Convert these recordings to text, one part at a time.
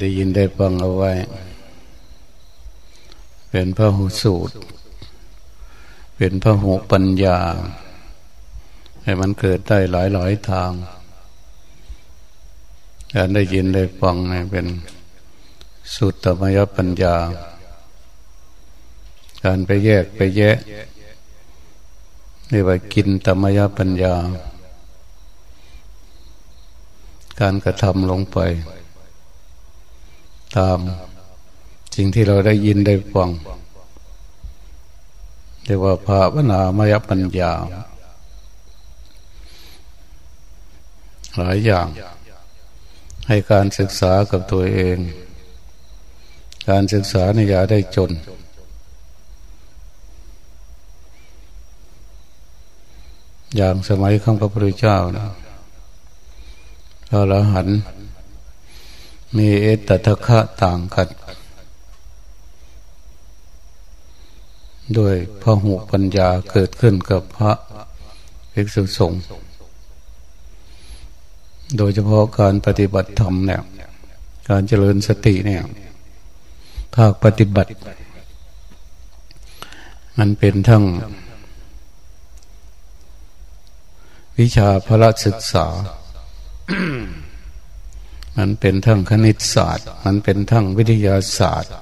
ได้ยินได้ฟังเอาไว้ เป็นพระหูสูตร เป็นพระหูปัญญา ให้มันเกิดได้หลายหลายทางการได้ยินได้ฟังเป็นสุตตมยปัญญา การไปแยกไปแยะเรียกว่ากินตมยปัญญา การกระทำลงไป ตาม สิ่งที่เราได้ยินได้ฟังเรียกว่าภาวนามยปัญญา หลายอย่าง ให้การศึกษากับตัวเอง การศึกษาในอย่าได้จน อย่างสมัยข้างพระพุทธเจ้านะพระอรหันต์ มีเอตตะคะต่างกันด้วยพระหูปัญญาเกิดขึ้นกับพระภิกษุสงฆ์โดยเฉพาะการปฏิบัติธรรมเนี่ย การเจริญสติเนี่ย ภาคปฏิบัติ มันเป็นทั้ง วิชาพระศึกษา มันเป็นทั้งคณิตศาสตร์ มันเป็นทั้งวิทยาศาสตร์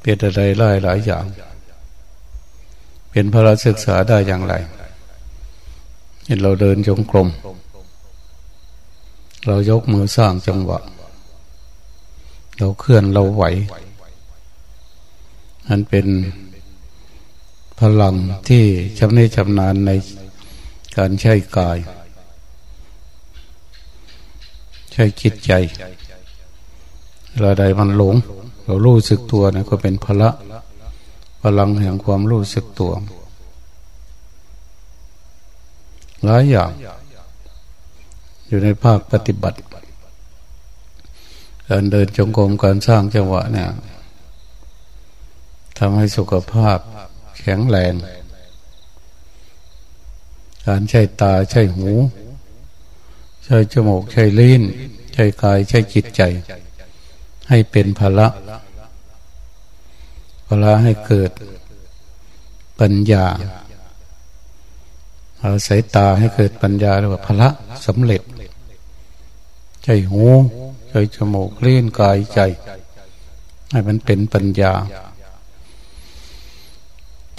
เป็นอะไรหลายหลายอย่าง เป็นพระศึกษาได้อย่างไร เห็นเราเดินจงกรม เรายกมือสร้างจังหวะ เราเคลื่อนเราไหวมันเป็นพลังที่ชำนิชำนาญในการใช้กาย ช้จิตใจเวลาใดมันหลง เรารู้สึกตัวนะก็เป็นพละพลังแห่งความรู้สึกตัวหลายอย่าง อยู่ในภาคปฏิบัติ การเดินจงกรมการสร้างจังหวะเนี่ยทำให้สุขภาพแข็งแรง การใช้ตาใช้หู ใช้จมูกใช้ลิ้นใช้กายใช้จิตใจ ให้เป็นภละภละให้เกิดปัญญาเอาสายตาให้เกิดปัญญาเรียกว่าภละสำเร็จใช้หูใช้จมูกลิ้นกายใจ ให้มันเป็นปัญญา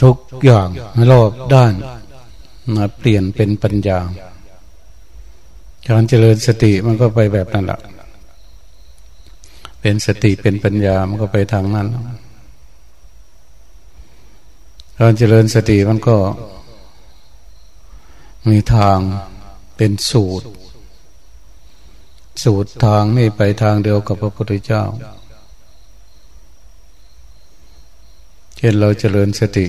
ทุกอย่างรอบด้านมาเปลี่ยนเป็นปัญญา การเจริญสติมันก็ไปแบบนั้นแหละเป็นสติเป็นปัญญามันก็ไปทางนั้นการเจริญสติมันก็ มีทางเป็นสูตร สูตรทางนี่ไปทางเดียวกับพระพุทธเจ้าเช่นเราเจริญสติ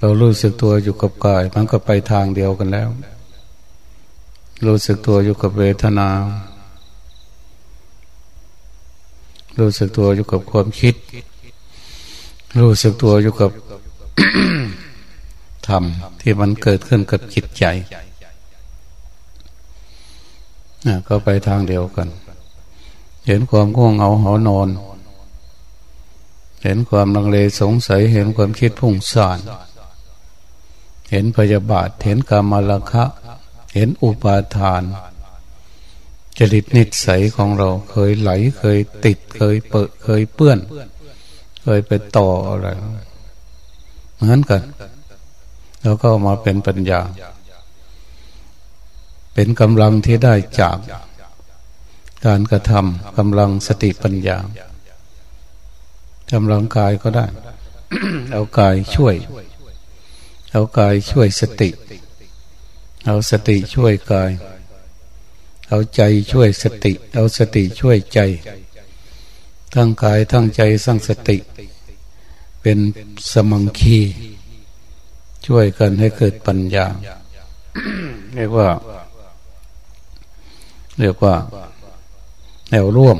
เรารู้สึกตัวอยู่กับกาย มันก็ไปทางเดียวกันแล้ว รู้สึกตัวอยู่กับเวทนา รู้สึกตัวอยู่กับความคิด รู้สึกตัวอยู่กับธรรมที่มันเกิดขึ้นกับจิตใจก็ไปทางเดียวกัน เห็นความง่วงเหงาหอนอน เห็นความลังเลสงสัย เห็นความคิดพุ่งซ่าน เห็นพยาบาท เห็นกามลคะ เห็นอุปาทาน จริตนิสัยของเราเคยไหลเคยติดเคยเปิดเคยเปื้อน เคยไปต่ออะไรเหมือนกัน แล้วก็มาเป็นปัญญา เป็นกำลังที่ได้จากการกระทำกำลังสติปัญญากำลังกายก็ได้ เอากายช่วย เอากายช่วยสติ เอาสติช่วยกาย เอาใจช่วยสติ เอาสติช่วยใจ ทั้งกายทั้งใจสร้างสติ เป็นสมังคี ช่วยกันให้เกิดปัญญา เรียกว่า เรียกว่า แนวร่วม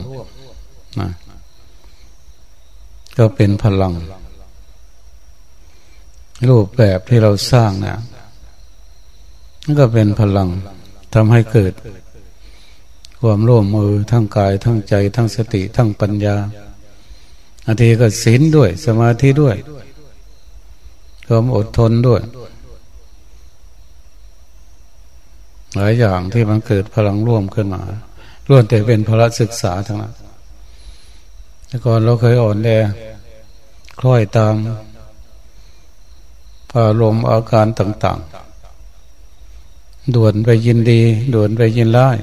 นะก็เป็นพลัง รูปแบบที่เราสร้างนะนั่น ก็เป็นพลังทำให้เกิด ความร่วมมือทั้งกายทั้งใจ ทั้งสติ ทั้งปัญญาอาทีก็ศีลด้วย สมาธิด้วยความอดทนด้วย หลายอย่างที่มันเกิดพลังร่วมขึ้นมาล้วนแต่เป็นพละศึกษาทั้งนั้นแต่ก่อนเราเคยอ่อนแอคล้อยตามอารมณ์อาการต่าง ๆ ด่วนไปยินดี ด่วนไปยินร้าย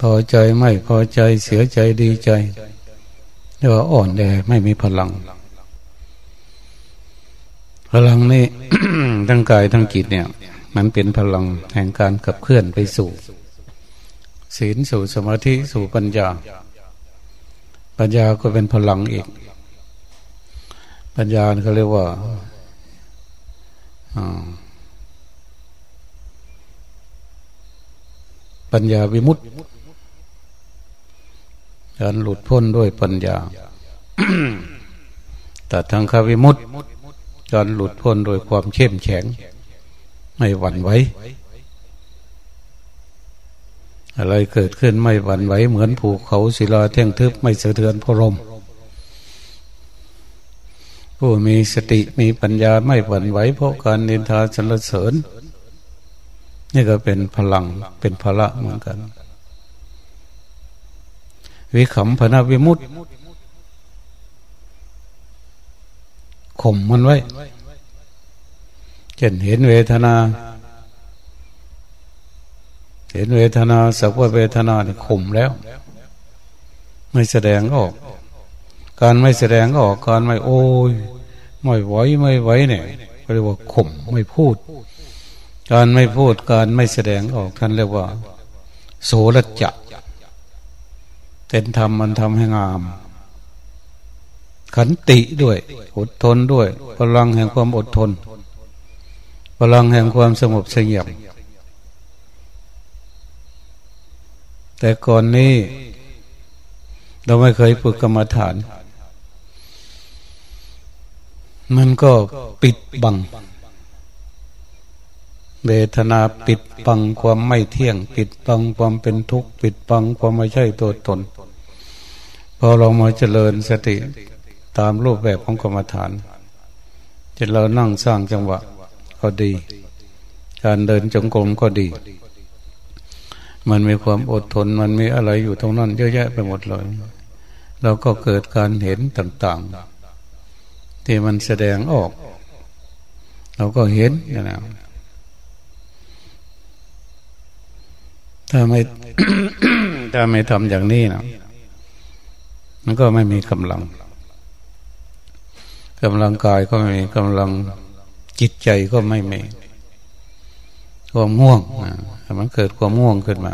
พอใจไม่พอใจเสียใจดีใจเรียกว่าอ่อนแอไม่มีพลัง พลังนี่ทั้งกายทั้งจิตเนี่ย มันเป็นพลังแห่งการขับเคลื่อนไปสู่ ศีลสู่สมาธิสู่ปัญญา ปัญญาก็เป็นพลังอีก ปัญญาเขาเรียกว่า ปัญญาวิมุตติการหลุดพ้นด้วยปัญญาแต่ทางคาวิมุตติการหลุดพ้นโดยความเข้มแข็ง ไม่หวั่นไหวอะไรเกิดขึ้นไม่หวั่นไหวเหมือนภูเขาศิลาแท่งทึบไม่สะเทือนพรม ผู้มีสติมีปัญญาไม่หวั่นไหวเพราะการนินทาสรรเสริญ นี่ก็เป็นพลังเป็นพละเหมือนกัน วิขำพนาวิมุตติข่มมันไว้เช่นเห็นเวทนา เห็นเวทนาสักว่าเวทนาเนี่ข่มแล้ว ไม่แสดงออก การไม่แสดงออกการไม่โอ้ยไม่ไหวไม่ไหวเนี่ยเรียกว่าข่มไม่พูด การไม่พูดการไม่แสดงออกท่านเรียกว่า โสรจักเต็นธรรมมันทำให้งาม ขันติด้วย อดทนด้วยพลังแห่งความอดทนพลังแห่งความสงบเสงี่ยมแต่ก่อนนี้ เราไม่เคยฝึกกรรมฐาน มันก็ปิดบัง เวทนาปิดบังความไม่เที่ยง ปิดบังความเป็นทุกข์ ปิดบังความไม่ใช่ตัวตน พอเรามาเจริญสติตามรูปแบบของกรรมฐานจะเรานั่งสร้างจังหวะก็ดี การเดินจงกรมก็ดี มันมีความอดทน มันมีอะไรอยู่ตรงนั้นเยอะแยะไปหมดเลย เราก็เกิดการเห็นต่าง ๆ ที่มันแสดงออก เราก็เห็นนะถ้าไม่ถ้าไม่ทำอย่างนี้นะมันก็ไม่มีกำลังกำลังกายก็ไม่มีกำลังจิตใจก็ไม่มีความง่วงมันเกิดความง่วงขึ้นมา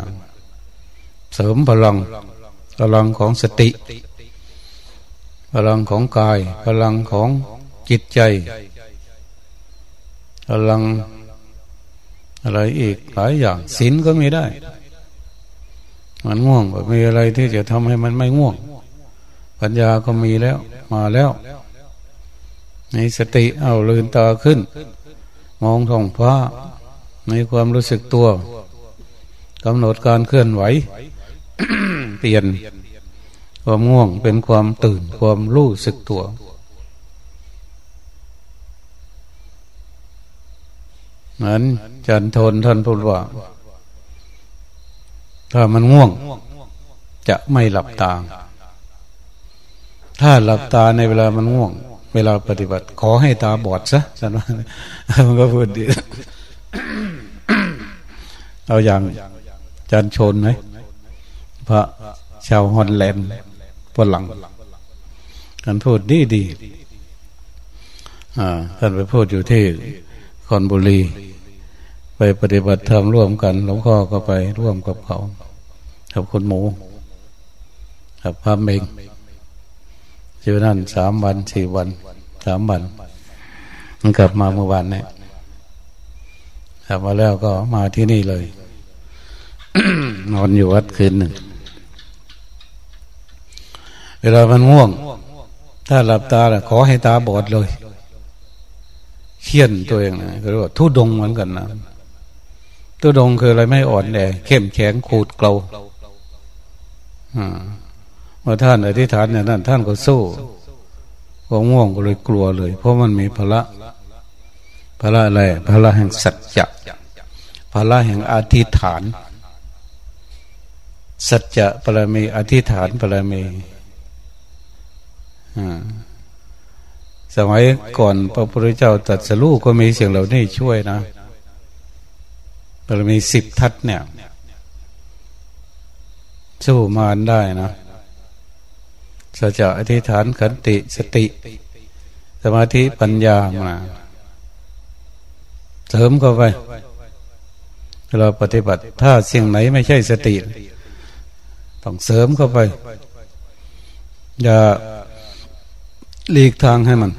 เสริมพลังพลังของสติ พลังของกาย พลังของจิตใจ พลังอะไรอีกหลายอย่างศีลก็มีได้ มันง่วงมีอะไรที่จะทำให้มันไม่ง่วง ปัญญาก็มีแล้ว มาแล้ว ในสติเอาลืนตาขึ้น มองท้องฟ้าในความรู้สึกตัวกำหนดการเคลื่อนไหว เปลี่ยน ความง่วงเป็นความตื่นความรู้สึกตัว เหมือนจันทนท่านพูดว่า ถ้ามันง่วง จะไม่หลับตา ถ้าหลับตาในเวลามันง่วง เวลาปฏิบัติ ขอให้ตาบอดซะสันว่ามันก็พูดดี เอาอย่างจันชนไหมพระชาวฮอนแลนด์ ฝรั่งกันพูดดีดีท่านไปพูดอยู่ที่คอนบุรี ไปปฏิบัติธรรมร่วมกันหลวงพ่อก็ไปร่วมกับเขากับคนหมูกับพระเมงอยู่นั่นสามวันสี่วันสามวันมันกลับมาเมื่อวานเนี่ยกลับมาแล้วก็มาที่นี่เลย นอนอยู่วัดคืนหนึ่ง เวลามันง่วง ถ้าหลับตาขอให้ตาบอดเลยเขียนตัวเองนะก็เรียกว่าทุดงเหมือนกันนะทุดงคืออะไรไม่อ่อนแอเข้มแข็งขูดเกลาเมื่อท่านอธิษฐานอย่างนั้นท่านก็สู้พอง่วงก็เลยกลัวเลย เพราะมันมีพละพละอะไรพละแห่งสัจจะพละแห่งอธิษฐาน สัจจะปรมีอธิษฐานปรมี สมัยก่อนพระพุทธเจ้าตรัสรู้ก็มีเสียงเหล่านี้ช่วยนะปรมีสิบทัศเนี่ย สู้มารได้นะสัจจะอธิษฐานขันติสติ สมาธิปัญญามาเสริมเข้าไปเราปฏิบัติ ถ้าสิ่งไหนไม่ใช่สติ ต้องเสริมเข้าไป อย่า หลีกทางให้มัน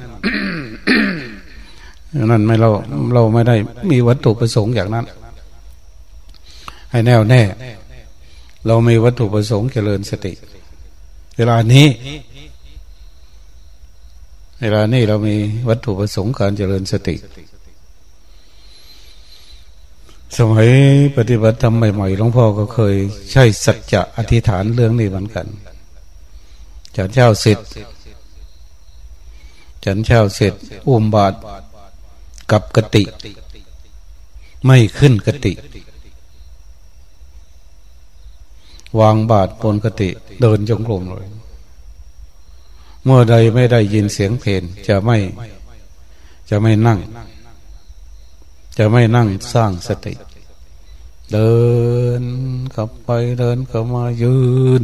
นั่นไม่เราเราไม่ได้มีวัตถุประสงค์อย่างนั้น ให้แน่วแน่ เรามีวัตถุประสงค์เจริญสติ เวลานี้ เวลานี้เรามีวัตถุประสงค์การเจริญสติ สมัยปฏิบัติธรรมใหม่ๆหลวงพ่อก็เคย ใช้สัจจะอธิษฐานเรื่องนี้เหมือนกันจันเช้าเสร็จ จันเช้าเสร็จอุ้มบาตรกับกติ ไม่ขึ้นกติ วางบาทบนกติ เดินจงกรมเลย เมื่อใดไม่ได้ยินเสียงเพลงจะไม่ จะไม่นั่ง จะไม่นั่งสร้างสติ เดินกลับไปเดินกลับมายืน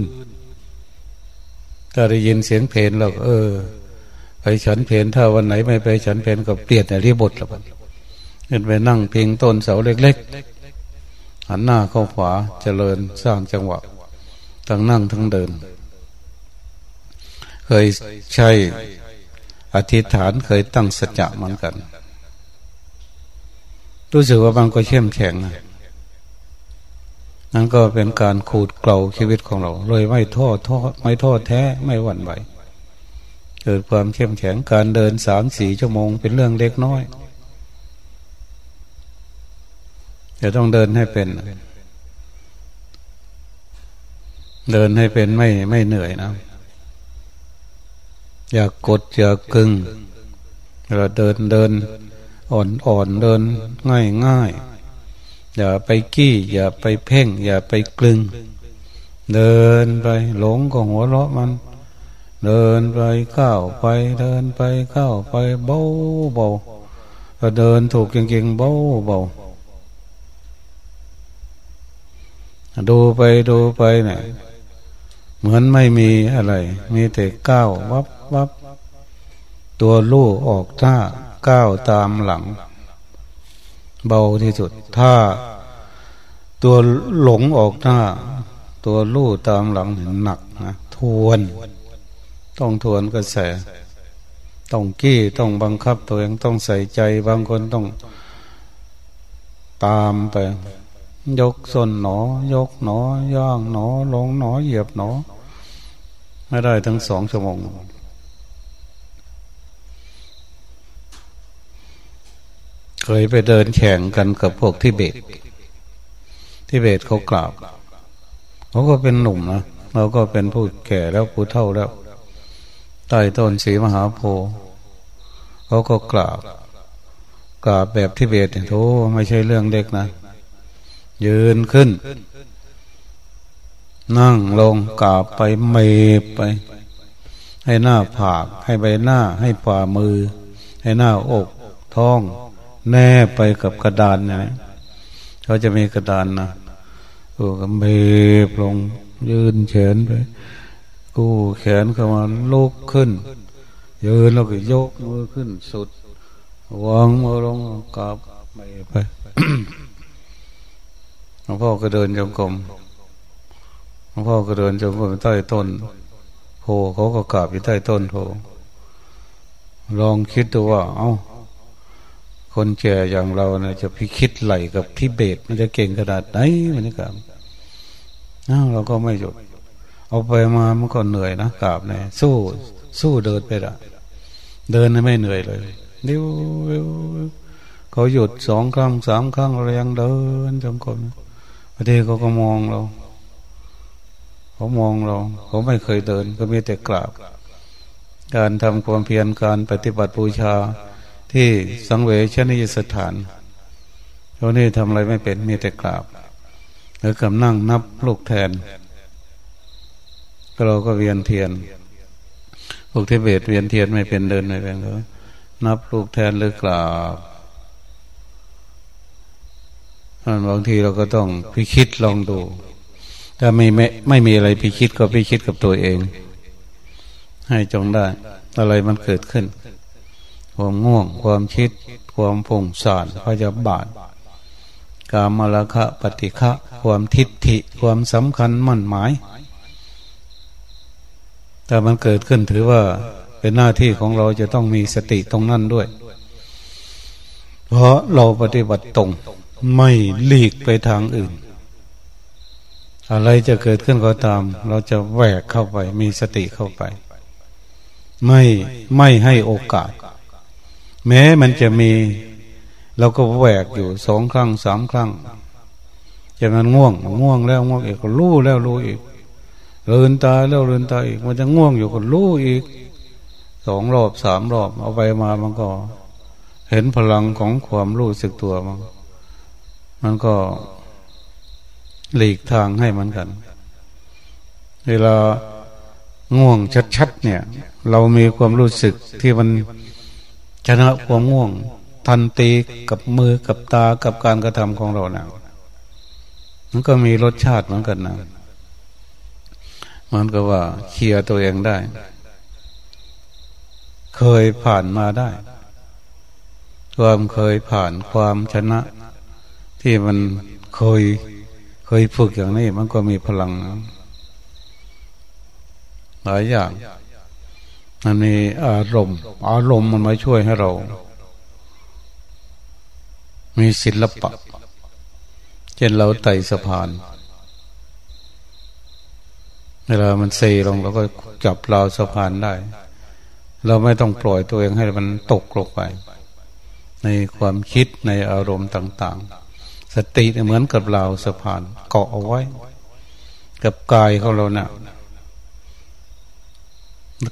ถ้าได้ยินเสียงเพลงแล้วเออไป ฉันเพลนถ้าวันไหนไม่ไปฉันเพลนก็เปลี่ยนแต่รีบทล้วกันไปนั่งเพียงต้นเสาเล็กๆหันหน้าเข้าขวาเจริญสร้างจังหวะทั้งนั่งทั้งเดิน เคยใช้อธิษฐานเคยตั้งสัจจะเหมือนกัน รู้สึกว่าบางก็เข้มแข็งนั่นก็เป็นการขูดเกลาชีวิตของเรา เลยไม่ท้อท้อไม่ท้อแท้ไม่หวั่นไหว เกิดความเข้มแข็งการเดินสามสี่ชั่วโมงเป็นเรื่องเล็กน้อยจะต้องเดินให้เป็น เดินให้เป็นไม่ไม่เหนื่อยนะอย่ากกดอย่ากึงเราเดินเดิน อ่อนอ่อนเดินง่ายง่ายอย่าไปกี้ อย่าไปเพ่ง อย่าไปกลึง เดินไปหลงก็หัวเราะมัน เดินไปก้าวไปเดินไปก้าวไปเบาเบาเดินถูกจริงๆเบาเบาดูไปดูไปเนี่ยเหมือนไม่มีอะไร มีแต่ก้าววับวับตัวลู่ออกท่าก้าวตามหลัง เบาที่สุด ถ้า ตัวหลงออกหน้า ตัวลู่ตามหลังหนักนะทวน ต้องทวนกระแส ต้องกี้ต้องบังคับตัวเองต้องใส่ใจ บางคนต้องตามไป ยกส้นหนอ ยกหนอย่างหนอ ลงหนอเหยียบหนอ ไม่ได้ทั้งสองชั่วโมงเคยไปเดินแข่งกันกับพวกที่เบตที่เบตเขากราบเขาก็เป็นหนุ่มนะเราก็เป็นผู้แก่แล้วผู้เฒ่าแล้ว ใต้ต้นสีมหาโพธิ์เขาก็กราบกราบแบบที่เบตเนี่ยโธไม่ใช่เรื่องเล็กนะ ยืนขึ้น นั่งลงกราบไปเมบไป ให้หน้าผาก ให้ใบหน้า ให้ฝ่ามือ ให้หน้าอกท้อง แน่ไปกับกระดานเนี่ยเขาจะมีกระดานนะโอ้ก็เมบลง ยืนเฉินไป กู้แขนเข้ามาลุกขึ้น ยืนแล้วก็ยกมือขึ้นสุดวางมือลงกราบไปไปลวงพ่อก็เดินจงกรมหลวงพ่อก็เดินจงกรมใต้ต้นโพเขาก็กราบอยู่ใต้ต้นโพลองคิดดูว่า เอา้า คนแก่อย่างเราเนี่ยจะพิคิดไหลกับทิเบตมันจะเก่งขนาดไหนมันนี่ครับเราก็ไม่หยุด เอาไปมามันก็เหนื่อยนะกราบเนี่ยสู้สู้เดินไปละเดินไม่เหนื่อยเลยนิ้วเขาหยุดสองครั้งสามครั้งเรายังเดินจงกรมบางทีเขาก็มองเรา เขามองเรา เขาไม่เคยเดิน ก็มีแต่กราบ การทำความเพียรการปฏิบัติบูชาที่สังเวชนิยสถานเขานี่ทำอะไรไม่เป็นมีแต่กราบแล้วกำนั่งนับลูกแทน เราก็เวียนเทียนพวกที่เบตเวียนเทียนไม่เป็นเดินไม่เป็นก็นับลูกแทนหรือกราบบางทีเราก็ต้องพิคิดลองดู ถ้าไม่ไม่ไม่มีอะไรพิคิดก็พิคิดกับตัวเอง ให้จงได้ อะไรมันเกิดขึ้น ความง่วง ความคิด ความผงสารพยาบาท กามลคะปฏิฆะความทิฏฐิ ความสำคัญมั่นหมาย แต่มันเกิดขึ้นถือว่าเป็นหน้าที่ของเราจะต้องมีสติตรงนั้นด้วย เพราะเราปฏิบัติตรงไม่หลีกไปทางอื่น อะไรจะเกิดขึ้นก็ตาม เราจะแหวกเข้าไป มีสติเข้าไป ไม่ไม่ให้โอกาส แม้มันจะมีเราก็แหวกอยู่สองครั้งสามครั้งจากนั้นง่วง ง่วงแล้วง่วงอีกก็รู้แล้วรู้อีก เลืนตาแล้วเลืนตาอีก มันจะง่วงอยู่ก็รู้อีกสองรอบสามรอบ เอาไปมามันก็ เห็นพลังของความรู้สึกตัวมันมันก็หลีกทางให้มันกัน เวลาง่วงชัดๆเนี่ย เรามีความรู้สึกที่มันชนะความง่วง ทันตีกับมือกับตากับการกระทำของเรานะมันก็มีรสชาติเหมือนกันนะ มันก็ว่าเคลียร์ตัวเองได้ เคยผ่านมาได้ ความเคยผ่านความชนะ ที่มันเคยเคยฝึกอย่างนี้ มันก็มีพลังหลายอย่างมันมีอารมณ์ อารมณ์มันมาช่วยให้เรา มีศิลปะ เช่นเราไต่สะพาน เวลามันเซลงเราก็จับราวสะพานได้ เราไม่ต้องปล่อยตัวเองให้มันตกลงไป ในความคิดในอารมณ์ต่าง ๆ สติเหมือนกับเราสะพานเกาะเอาไว้ กับกายของเราเนะ่ย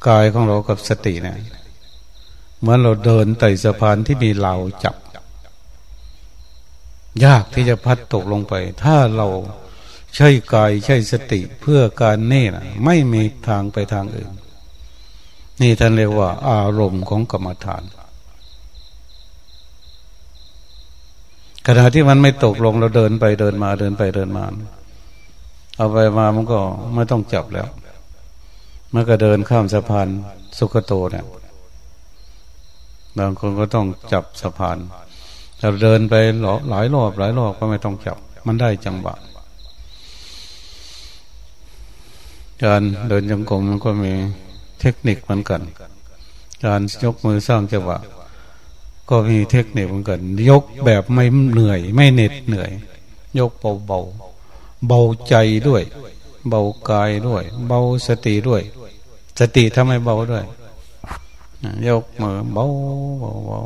กายของเรากับสติเนะี่ยเหมือนเราเดินไต่สะพานที่มีเราจับ ยากที่จะพัดตกลงไป ถ้าเรา ใช้กายใช้สติเพื่อการเน่นะไม่มีทางไปทางอื่น นี่ท่านเรียกว่า อารมณ์ของกรรมฐาน ขณะที่มันไม่ตกลงเราเดินไปเดินมาเดินไปเดินมา เอาไปมามันก็ไม่ต้องจับแล้วมันก็เดินข้ามสะพานสุขโตเนี่ยบางคนก็ต้องจับสะพานเราเดินไปหลายรอบหลายรอบก็ไม่ต้องจับ มันได้จังหวะ การเดินยังกรมมันก็มีเทคนิคเหมือนกัน การยกมือสร้างจังหวะก็มีเทคนิคเหมือนกัน ยกแบบไม่เหนื่อย ไม่เหน็ดเหนื่อย ยกเบาเบาเบาใจด้วย เบากายด้วย เบาสติด้วย สติทำให้เบาด้วย ยกมือเบาเบาเบา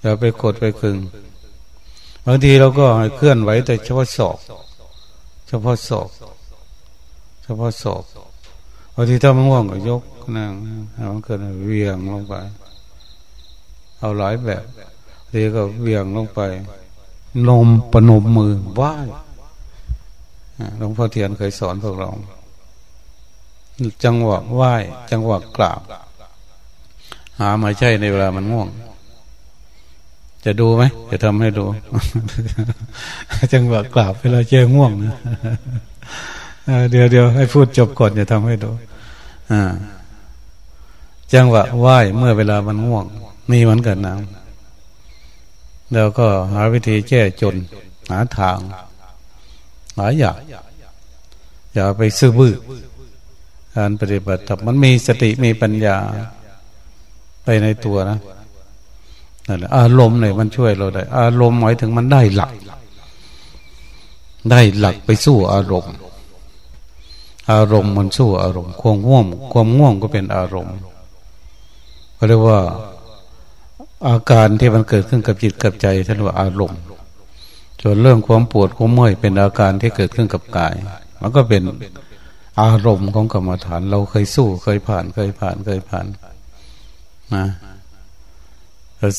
อย่าไปกดไปคึงบางทีเราก็เคลื่อนไหวแต่เฉพาะศอก เฉพาะศอก ฉพาะศอกบางทีถ้ามันง่วงก็ยกนั่งมันเกิดเวียงลงไป เอาหลายแบบเรียก็เวียงลงไปนมปนมมือไหว้หลวงพ่อเทียนเคยสอนพวกเรา จังหวะไหว้ จังหวะกราบ หามาใช่ในเวลามันง่วง จะดูไหม จะทำให้ดู จังหวะกราบเวลาเจอง่วงนะ เดี๋ยวเดี๋ยวให้พูดจบก่อนจะทำให้ดูจังหวะไหว้เมื่อเวลามันง่วง มีเหมือนกันนะแล้วก็หาวิธีแก้จน หาทางหายอย่างอย่าไปซื้อบื้อการปฏิบัติมันมีสติมีปัญญาไปในตัวนะนั่นแหละอารมณ์เนี่ยมันช่วยเราได้ อารมณ์หมายถึงมันได้หลัก ได้หลักไปสู้อารมณ์ อารมณ์มันสู้อารมณ์ความง่วงความง่วงก็เป็นอารมณ์ก็เรียกว่าอาการที่มันเกิดขึ้นกับจิตกับใจท่านว่าอารมณ์ส่วนเรื่องความปวดความเมื่อยเป็นอาการที่เกิดขึ้นกับกาย มันก็เป็นอารมณ์ของกรรมฐาน เราเคยสู้เคยผ่านเคยผ่านเคยผ่านนะ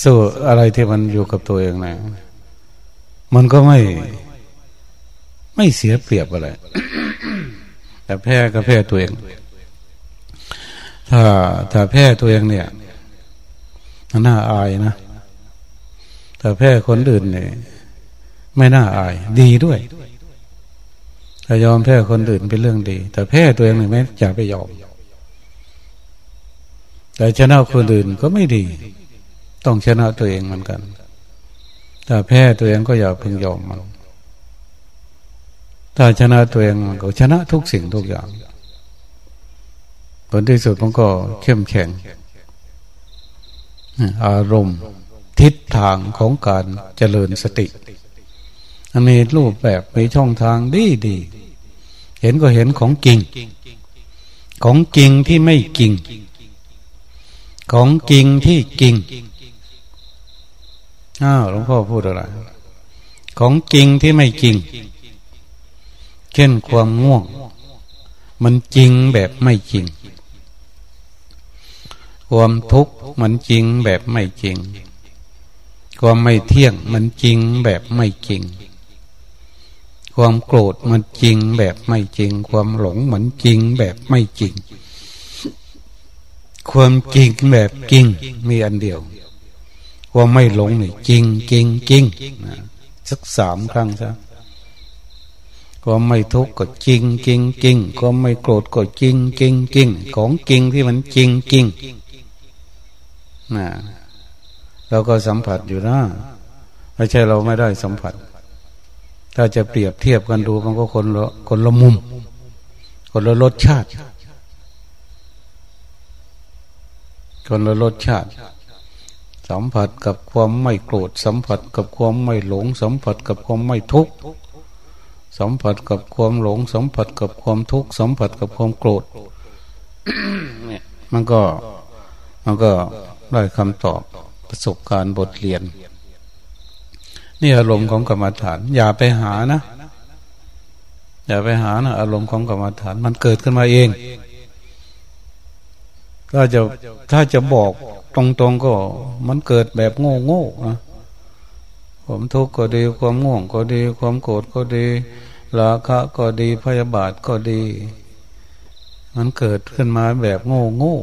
สู้อะไรที่มันอยู่กับตัวเองนะมันก็ไม่ ไม่เสียเปรียบอะไร แต่แพ้ก็แพ้ตัวเอง ถ้าถ้าแพ้ตัวเองเนี่ยน่าอายนะแต่แพ้คนอื่นเนี่ยไม่น่าอาย ดีด้วยถ้ายอมแพ้คนอื่นเป็นเรื่องดี แต่แพ้ตัวเองเนี่ยไม่อยากไปยอม แต่ชนะคนอื่นก็ไม่ดี ต้องชนะตัวเองเหมือนกันถ้าแพ้ตัวเองก็อย่าพึงยอมมัน ถ้าชนะตัวเองก็ชนะทุกสิ่งทุกอย่าง ผลที่สุดมันก็เข้มแข็ง อารมณ์ทิศทางของการเจริญสติ อันนี้รูปแบบมีช่องทางดีดี เห็นก็เห็นของจริง ของจริงที่ไม่จริง ของจริงที่จริง อ้าวหลวงพ่อพูดอะไร ของจริงที่ไม่จริง เช่นความง่วง มันจริงแบบไม่จริง ความทุกข์มันจริงแบบไม่จริง ความไม่เที่ยงมันจริงแบบไม่จริง ความโกรธมันจริงแบบไม่จริง ความหลงเหมือนจริงแบบไม่จริง ความจริงแบบจริงมีอันเดียวความไม่หลงนี่จริงจริงจริงสักสามครั้งซะ ความไม่ทุกข์ก็จริงจริงจริงความไม่โกรธก็จริงจริงจริงของจริงที่มันจริงจริงนะเราก็สัมผัสอยู่นะไม่ใช่เราไม่ได้สัมผัส ถ้าจะเปรียบเทียบกันดูมันก็คนละคนละมุม คนละรสชาติ คนละรสชาติ สัมผัสกับความไม่โกรธ สัมผัสกับความไม่หลง สัมผัสกับความไม่ทุกข์ สัมผัสกับความหลง สัมผัสกับความทุกข์สัมผัสกับความโกรธเนี่ยมันก็มันก็ได้คำตอบประสบการณ์บทเรียน นี่อารมณ์ของกรรมฐาน อย่าไปหานะ อย่าไปหานะอารมณ์ของกรรมฐาน มันเกิดขึ้นมาเองถ้าจะถ้าจะบอกตรงๆก็มันเกิดแบบโง่โง่นะความทุกข์ก็ดี ความง่วงก็ดี ความโกรธก็ดี ราคะก็ดีพยาบาทก็ดี มันเกิดขึ้นมาแบบโง่โง่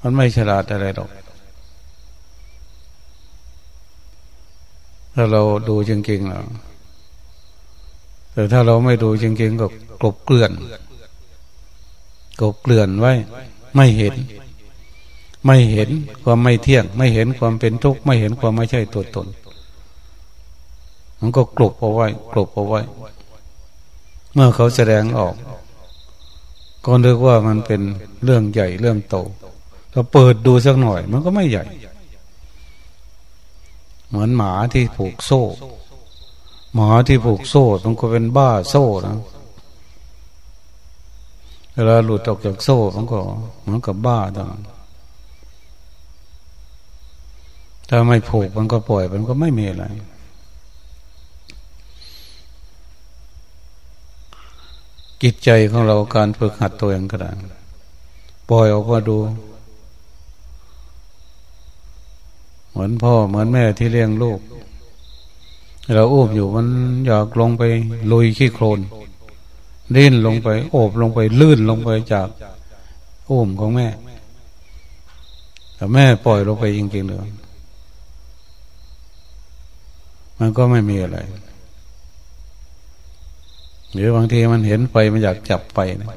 มันไม่ฉลาดอะไรหรอกถ้าเราดูจริงๆแล้วแต่ถ้าเราไม่ดูจริงๆก็กลบเกลื่อนกลบเกลื่อนไว้ ไม่เห็น ไม่เห็นความไม่เที่ยง ไม่เห็นความเป็นทุกข์ไม่เห็นความไม่ใช่ตัวตน มันก็กลบเอาไว้ กลบเอาไว้ เมื่อเขาแสดงออก ก็เรียกว่ามันเป็นเรื่องใหญ่เรื่องโตเราเปิดดูสักหน่อย มันก็ไม่ใหญ่ เหมือนหมาที่ผูกโซ่ หมาที่ผูกโซ่มันก็เป็นบ้าโซ่นะเวลาหลุดออกจากโซ่มันก็เหมือนกับบ้าต่างถ้าไม่ผูกมันก็ปล่อยมันก็ไม่มีอะไร กิจใจของเราการฝึกหัดตัวเองก็ได้ปล่อยออกมาดู เหมือนพ่อเหมือนแม่ที่เลี้ยงลูก เราอุ้มอยู่มันอยากลงไปลุยขี้โคลนดิ้นลงไป โอบลงไปลื่นลงไปจากอุ้มของแม่ แต่แม่ปล่อยลงไปจริงๆเลยมันก็ไม่มีอะไร หรือบางทีมันเห็นไปมันอยากจับไปนะ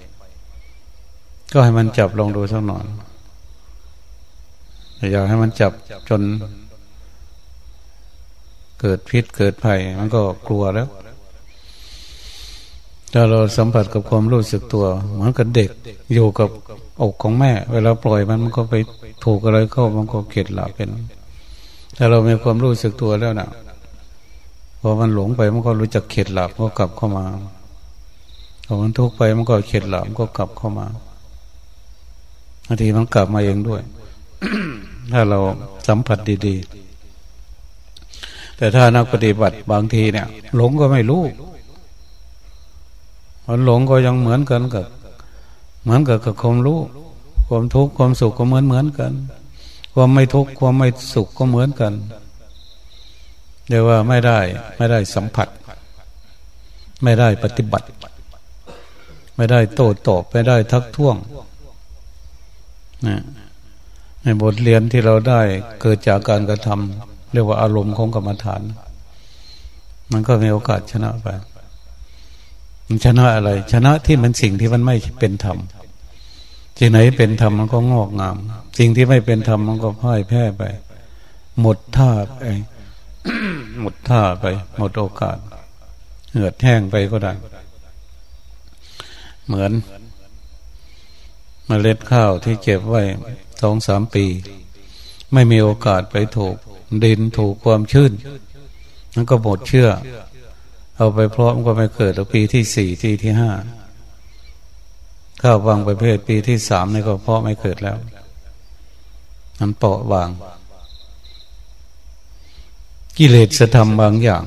ก็ให้มันจับลองดูสักหน่อยอยากให้มันจับจน เกิดพิษเกิดภัย มันก็กลัวแล้ว ถ้าเราสัมผัสกับความรู้สึกตัวเหมือนกับเด็กอยู่กับอกของแม่ เวลาปล่อยมันมันก็ไปถูกอะไรเข้ามันก็เกลียดหลาเป็น ถ้าเรามีความรู้สึกตัวแล้วนะพอมันหลงไปมันก็รู้จักเข็ดหลับก็กลับเข้ามา พอมันทุกข์ไปมันก็เข็ดหลับก็กลับเข้ามาบางทีมันกลับมาเองด้วย ถ้าเราสัมผัสดีๆ แต่ถ้านักปฏิบัติบางทีเนี่ย หลงก็ไม่รู้มันหลงก็ยังเหมือนกันกับ เหมือนกับกับความรู้ ความทุกข์ความสุขก็เหมือนเหมือนกัน ความไม่ทุกข์ความไม่สุขก็เหมือนกันเรียกว่าไม่ได้ ไม่ได้สัมผัส ไม่ได้ปฏิบัติ ไม่ได้โต้ตอบไม่ได้ทักท้วงนะในบทเรียนที่เราได้เกิดจากการกระทำเรียกว่าอารมณ์ของกรรมฐาน มันก็มีโอกาสชนะไปมันชนะอะไร ชนะที่มันสิ่งที่มันไม่เป็นธรรมสิ่งไหนเป็นธรรมมันก็งอกงาม สิ่งที่ไม่เป็นธรรมมันก็พ่ายแพ้ไป หมดท่าไปหมดท่าไป หมดโอกาส เหือดแห้งไปก็ได้ เหมือนมเมล็ดข้าวที่เก็บไว้สองสามปี ไม่มีโอกาสไปถูกดินถูกความชื้นนั่นก็หมดเชื่อ เอาไปเพราะมันก็ไม่เกิดปีที่สี่ที่ที่ห้าข้าวบางประเภทปีที่สามนี่ก็เพราะไม่เกิดแล้วมันเปราะบาง กิเลสธรรมบางอย่าง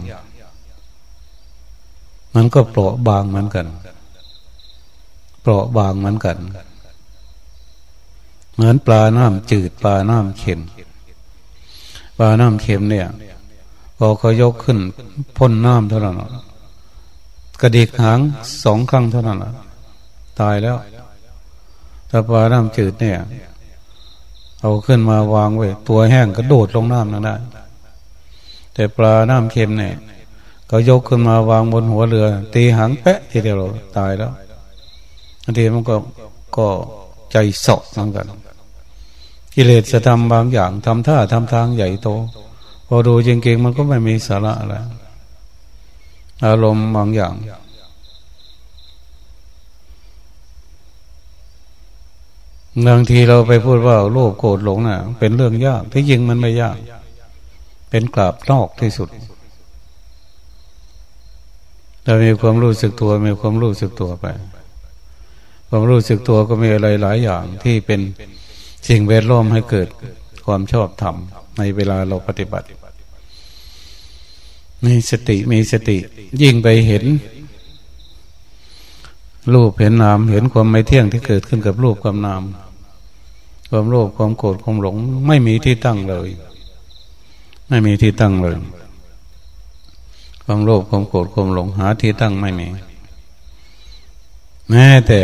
มันก็เปราะบางเหมือนกัน เปราะบางเหมือนกัน เหมือนปลาน้ำจืดปลาน้ำเค็ม ปลาน้ำเค็มเนี่ยพอเขายกขึ้นพ่นน้ำเท่านั้นกระดิกหางสองครั้งเท่านั้นตายแล้วแต่ปลาน้ำจืดเนี่ย เอาขึ้นมาวางไว้ ตัวแห้งก็โดดลงน้ำนั่นได้ แต่ปลาน้ำเค็มเนี่ย ก็ยกขึ้นมาวางบนหัวเรือ ตีหางแปะทีเดียวตายแล้ว อันทีมันก็ก็ใจสอกเหมือนกัน กิเลสจะทำบางอย่างทำท่าทำทางใหญ่โต พอดูจริงๆมันก็ไม่มีสาระอะไรอารมณ์บางอย่างบางทีเราไปพูดว่าโลภโกรธหลงนะ่ะ เป็นเรื่องยากที่จริงมันไม่ยาก เป็นกราบนอกที่สุดเรามีความรู้สึกตัวมีความรู้สึกตัวไป ความรู้สึกตัวก็มีอะไรหลายอย่างที่เป็นสิ่งแวดล้อมให้เกิดความชอบธรรมในเวลาเราปฏิบัติ มีสติมีสติ ยิ่งไปเห็น รูปเห็นนามเห็นความไม่เที่ยงที่เกิดขึ้นกับรูปความนาม ความโลภความโกรธความหลง ไม่มีที่ตั้งเลย ไม่มีที่ตั้งเลย ความโลภความโกรธความหลงหาที่ตั้งไม่มี แม้แต่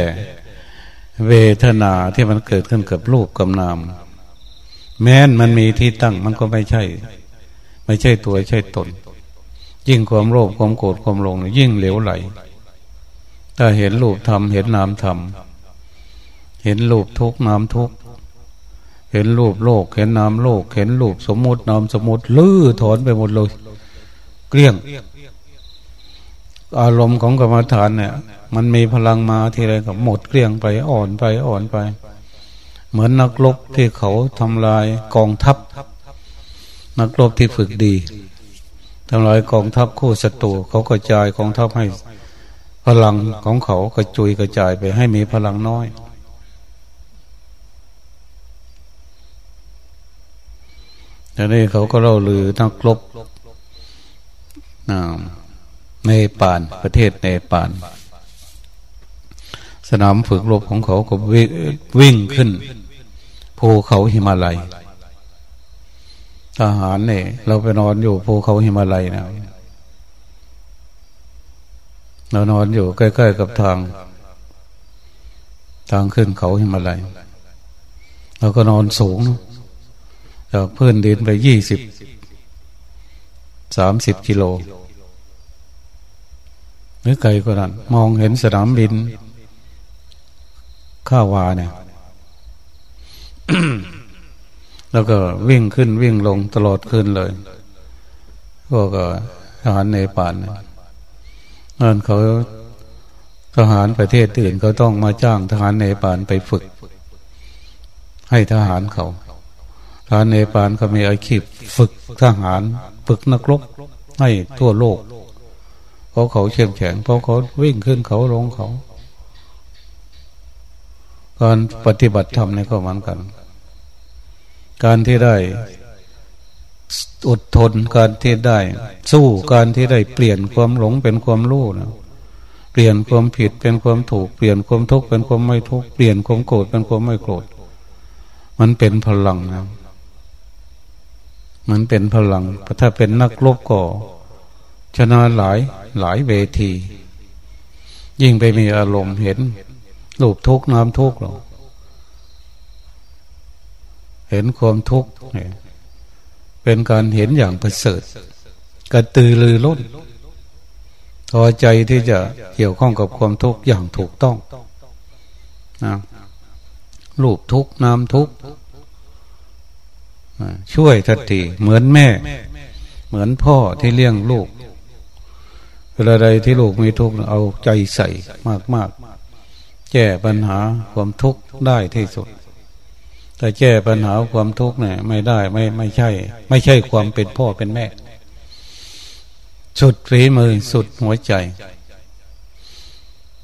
เวทนาที่มันเกิดขึ้นกับรูปกับนาม แม้นมันมีที่ตั้งมันก็ไม่ใช่ ไม่ใช่ตัวใช่ตน ยิ่งความโลภความโกรธความหลงยิ่งเหลวไหล ถ้าเห็นรูปธรรมเห็นนามธรรมเห็นรูปทุกนามทุกเห็นรูปโลก เห็นนามโลก เห็นรูปสมมุตินามสมมุติลื้อถอนไปหมดเลย เกลี้ยง อารมณ์ของกรรมฐานเนี่ย มันมีพลังมาทีไรก็หมดเกลี้ยงไปอ่อนไปอ่อนไป เหมือนนักรบที่เขาทำลายกองทัพ นักรบที่ฝึกดีทำลายกองทัพคู่ศัตรูเขากระจายกองทัพให้พลังของเขากระจุยกระจายไปให้มีพลังน้อย แต่นี้เขาก็เล่าลือนักรบ ในปานประเทศในปานสนามฝึกรบของเขาก็วิ่งขึ้นภูเขาหิมาลัยทหารเนี่ย เราไปนอนอยู่ภูเขาหิมาลัยนะเรานอนอยู่ใกล้ๆกับทาง ทางขึ้นเขาหิมาลัยเราก็นอนสูงจากพื้นดินไปยี่สิบสามสิบกิโล หรือไกลกว่านั้น มองเห็นสนามบิน ข้าวาเนี่ย แล้วก็วิ่งขึ้นวิ่งลงตลอดคืนเลยพวกทหารในป่านนั่นเขาทหารประเทศอื่นเขาต้องมาจ้างทหารในป่านไปฝึก ให้ทหารเขาทหานเนปาลก็มีอาชีพฝึกทหาร ฝึกนักรบให้ทั่วโลก เพราะเขาเชื่อมแข็งเพราะเขาวิ่งขึ้นเขาลงเขาการปฏิบัติธรรมนี่ก็เหมือนกัน การที่ได้อดทนการที่ได้ สู้การที่ได้เปลี่ยนความหลงเป็นความรู้นะเปลี่ยนความผิดเป็นความถูก เปลี่ยนความทุกข์เป็นความไม่ทุกข์เปลี่ยนความโกรธเป็นความไม่โกรธมันเป็นพลังนะมันเป็นพลังถ้าเป็นนักรบก็ ชนะหลายหลายเวที ยิ่งไปมีอารมณ์เห็นรูปทุกข์น้ำทุกข์หรอเห็นความทุกข์เป็นการเห็นอย่างประเสริฐกระตือรือร้นพอใจที่จะเกี่ยวข้องกับความทุกข์อย่างถูกต้องนะรูปทุกข์น้ำทุกข์ช่วยทันทีเหมือนแม่ เหมือนพ่อที่เลี้ยงลูก เวลาใดที่ลูกมีทุกข์เอาใจใส่มากๆ แก้ปัญหาความทุกข์ได้ที่สุด แต่แก้ปัญหาความทุกข์เนี่ยไม่ได้ไม่ไม่ใช่ ไม่ใช่ความเป็นพ่อเป็นแม่ สุดฝีมือสุดหัวใจ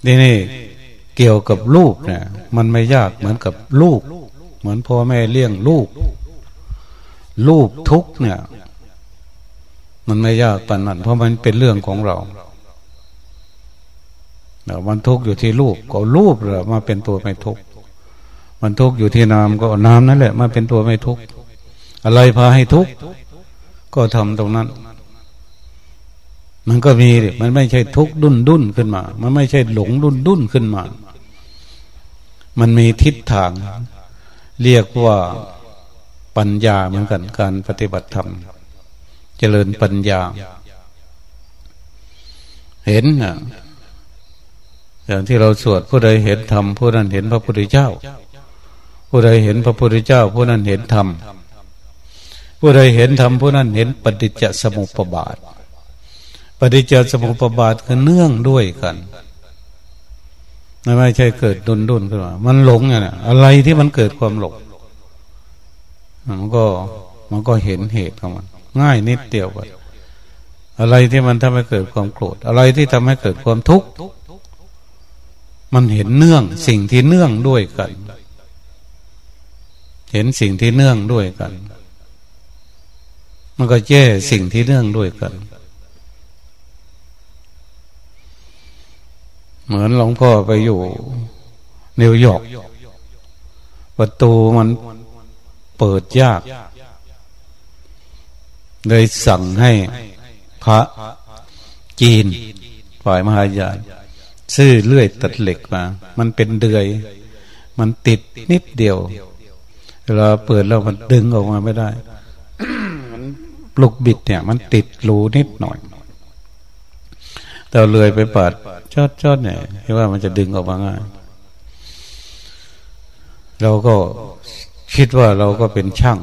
นี่นี่เกี่ยวกับลูกเนี่ย มันไม่ยากเหมือนกับลูก เหมือนพ่อแม่เลี้ยงลูกรูปทุกเนี่ย มันไม่ยากปานนั้น เพราะมันเป็นเรื่องของเรามันทุกข์อยู่ที่รูปก็รูปเหรอมาเป็นตัวไม่ทุกข์มันทุกข์อยู่ที่นามก็นามนั่นแหละมาเป็นตัวไม่ทุกข์อะไรพาให้ทุกข์ก็ทำตรงนั้น มันก็มีมันไม่ใช่ทุกข์ดุนดุนขึ้นมา มันไม่ใช่หลงดุนดุนขึ้นมา มันมีทิศทาง เรียกว่าปัญญาเหมือนกันการปฏิบัติธรรม เจริญปัญญา เห็นนะอย่างที่เราสวดผู้ใดเห็นธรรมผู้นั้นเห็นพระพุทธเจ้า ผู้ใดเห็นพระพุทธเจ้า ผู้นั้นเห็นธรรมผู้ใดเห็นธรรมผู้นั้นเห็นปฏิจจสมุปบาท ปฏิจจสมุปบาทคือเนื่องด้วยกันไม่ใช่เกิดดุนดุนขึ้นมา มันหลงไงนะอะไรที่มันเกิดความหลง มันก็มันก็เห็นเหตุของมัน ง่ายนิดเดียวไปอะไรที่มันทำให้เกิดความโกรธ อะไรที่ทำให้เกิดความทุกข์มันเห็นเนื่องสิ่งที่เนื่องด้วยกัน เห็นสิ่งที่เนื่องด้วยกัน มันก็แก้สิ่งที่เนื่องด้วยกัน เหมือนหลวงพ่อไปอยู่นิวยอร์กประตูมันเปิดยาก เลยสั่งให้พระจีนฝ่ายมหายานซื้อเลื่อยตัดเหล็กมา มันเป็นเดือย มันติดนิดเดียวเวลาเปิดแล้วมันดึงออกมาไม่ได้ มันปลุกบิดเนี่ย มันติดรูนิดหน่อยแต่เลยไปปาดจอดจอดเนี่ยว่ามันจะดึงออกมาง่ายเราก็ คิดว่าเราก็เป็นช่าง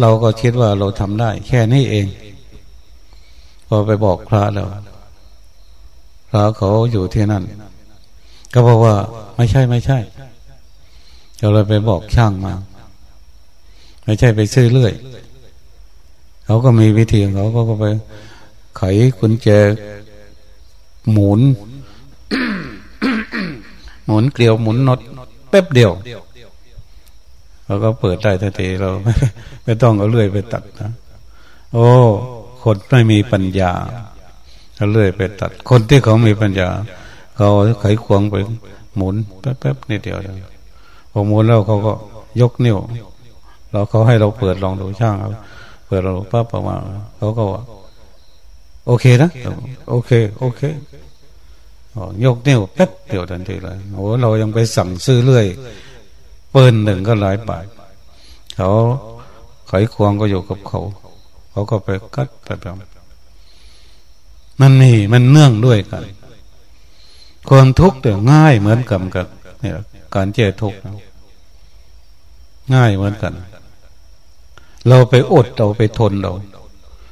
เราก็คิดว่าเราทำได้ แค่นี้เอง พอไปบอกพระแล้วพระเขาอยู่ที่นั่น ก็บอกว่าไม่ใช่ไม่ใช่เราเลยไปบอกช่างมา ไม่ใช่ไปซื้อเรื่อย เขาก็มีวิธีเขาก็ไปไขกุญแจหมุน หมุนเกลียวหมุนน็อตแป๊บเดียว เราก็เปิดได้ทันทีเราไม่ต้องเอาเลื่อยไปตัดนะโอ้คนไม่มีปัญญาเอาเลื่อยไปตัด คนที่เขามีปัญญา เขาไขควงไปหมุนแป๊บๆนิดเดียวพอหมุนแล้วเขาก็ยกนิ้วเราเขาให้เราเปิดลองดูช่างครับเปิดเราปั๊บออกมาเขาก็ว่าโอเคนะโอเค โอเคยกนิ้วแป๊บเดียวทันทีเลยโอ้เรายังไปสั่งซื้อเรื่อย ปืนหนึ่งก็หลายบาทเขาไขควงก็อยู่กับเขา เขาก็ไปกัดไปแบบมันนี่มันเนื่องด้วยกัน ความทุกข์เดี๋ยวง่ายเหมือนกับกับเนี่ยการเจทุกข์ง่ายเหมือนกัน เราไปอดเราไปทนเรา